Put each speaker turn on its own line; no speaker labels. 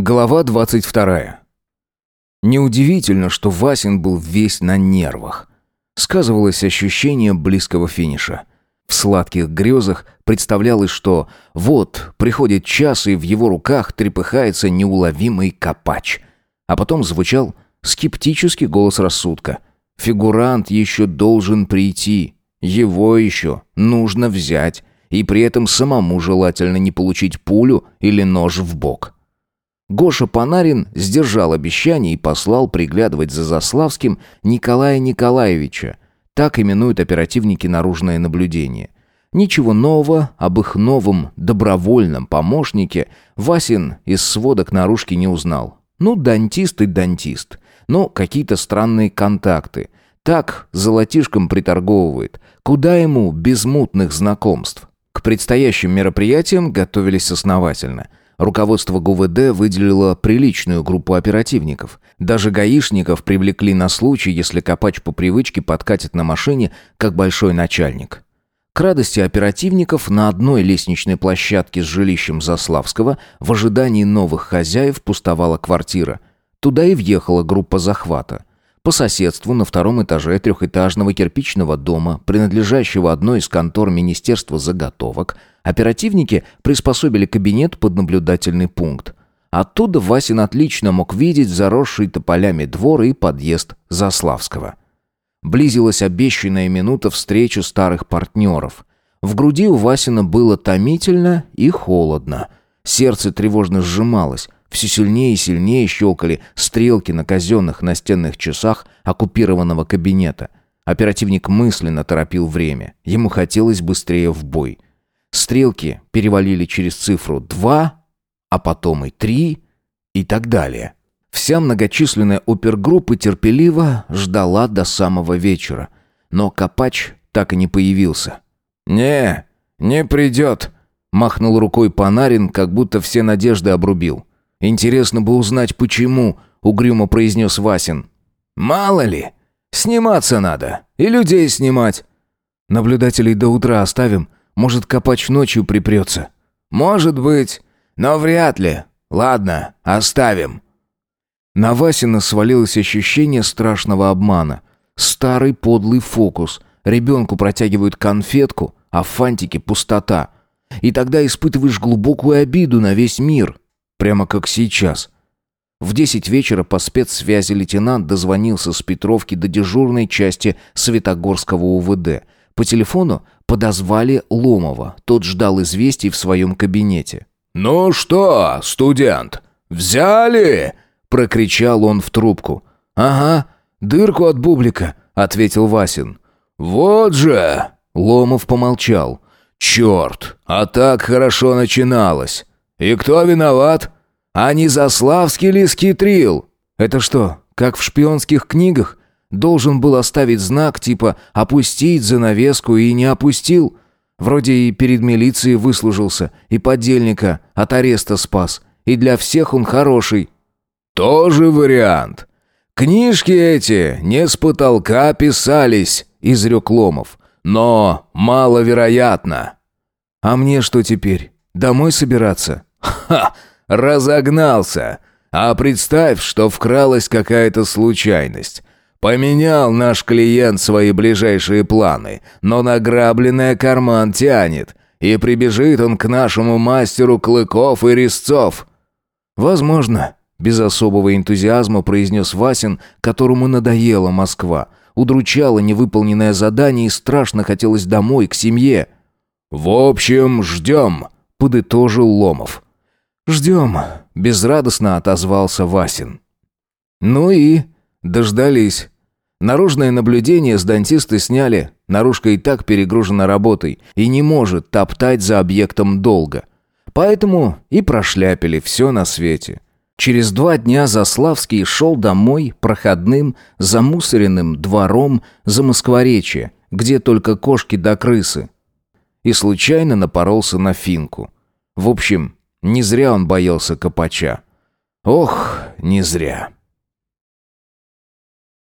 Глава 22. Неудивительно, что Васин был весь на нервах. Сказывалось ощущение близкого финиша. В сладких грезах представлялось, что вот приходит час, и в его руках трепыхается неуловимый копач. А потом звучал скептический голос рассудка. Фигурант еще должен прийти. Его еще нужно взять. И при этом самому желательно не получить пулю или нож в бок. Гоша Панарин сдержал обещание и послал приглядывать за Заславским Николая Николаевича. Так именуют оперативники наружное наблюдение. Ничего нового об их новом добровольном помощнике Васин из сводок наружки не узнал. Ну, дантист и дантист. Ну, какие-то странные контакты. Так золотишком приторговывает. Куда ему без мутных знакомств? К предстоящим мероприятиям готовились основательно – Руководство ГУВД выделило приличную группу оперативников. Даже гаишников привлекли на случай, если Копач по привычке подкатит на машине, как большой начальник. К радости оперативников на одной лестничной площадке с жилищем Заславского в ожидании новых хозяев пустовала квартира. Туда и въехала группа захвата. По соседству на втором этаже трехэтажного кирпичного дома, принадлежащего одной из контор Министерства заготовок, оперативники приспособили кабинет под наблюдательный пункт. Оттуда Васин отлично мог видеть заросший тополями двор и подъезд Заславского. Близилась обещанная минута встречи старых партнеров. В груди у Васина было томительно и холодно. Сердце тревожно сжималось. Все сильнее и сильнее щелкали стрелки на казенных настенных часах оккупированного кабинета. Оперативник мысленно торопил время. Ему хотелось быстрее в бой. Стрелки перевалили через цифру 2, а потом и 3, и так далее. Вся многочисленная опергруппа терпеливо ждала до самого вечера. Но Копач так и не появился. «Не, не придет», — махнул рукой Панарин, как будто все надежды обрубил. «Интересно бы узнать, почему», — угрюмо произнес Васин. «Мало ли. Сниматься надо. И людей снимать». «Наблюдателей до утра оставим. Может, Копач ночью припрется». «Может быть. Но вряд ли. Ладно, оставим». На Васина свалилось ощущение страшного обмана. Старый подлый фокус. Ребенку протягивают конфетку, а в фантике пустота. И тогда испытываешь глубокую обиду на весь мир. Прямо как сейчас. В десять вечера по спецсвязи лейтенант дозвонился с Петровки до дежурной части Светогорского УВД. По телефону подозвали Ломова. Тот ждал известий в своем кабинете.
«Ну что, студент, взяли?» – прокричал он в трубку.
«Ага, дырку от бублика», – ответил Васин.
«Вот же!» – Ломов помолчал. «Черт, а так хорошо начиналось. «И кто виноват? А не Заславский ли скитрил?»
«Это что, как в шпионских книгах? Должен был оставить знак типа «опустить занавеску» и не опустил?» Вроде и перед милицией выслужился, и подельника от ареста спас. И для всех он хороший».
«Тоже вариант. Книжки эти не с потолка писались», — изрек Ломов. «Но маловероятно».
«А мне что теперь? Домой собираться?»
«Ха! Разогнался! А представь, что вкралась какая-то случайность. Поменял наш клиент свои ближайшие планы, но награбленное карман тянет, и прибежит он к нашему мастеру Клыков и Резцов».
«Возможно», — без особого энтузиазма произнес Васин, которому надоела Москва. Удручало невыполненное задание и страшно хотелось домой, к семье.
«В общем, ждем», — подытожил Ломов.
«Ждем», — безрадостно отозвался Васин. Ну и дождались. Наружное наблюдение с дантисты сняли. Наружка и так перегружена работой и не может топтать за объектом долго. Поэтому и прошляпили все на свете. Через два дня Заславский шел домой проходным, замусоренным двором за Москворечье, где только кошки да крысы. И случайно напоролся на финку. В общем, не зря он боялся Копача. Ох, не зря.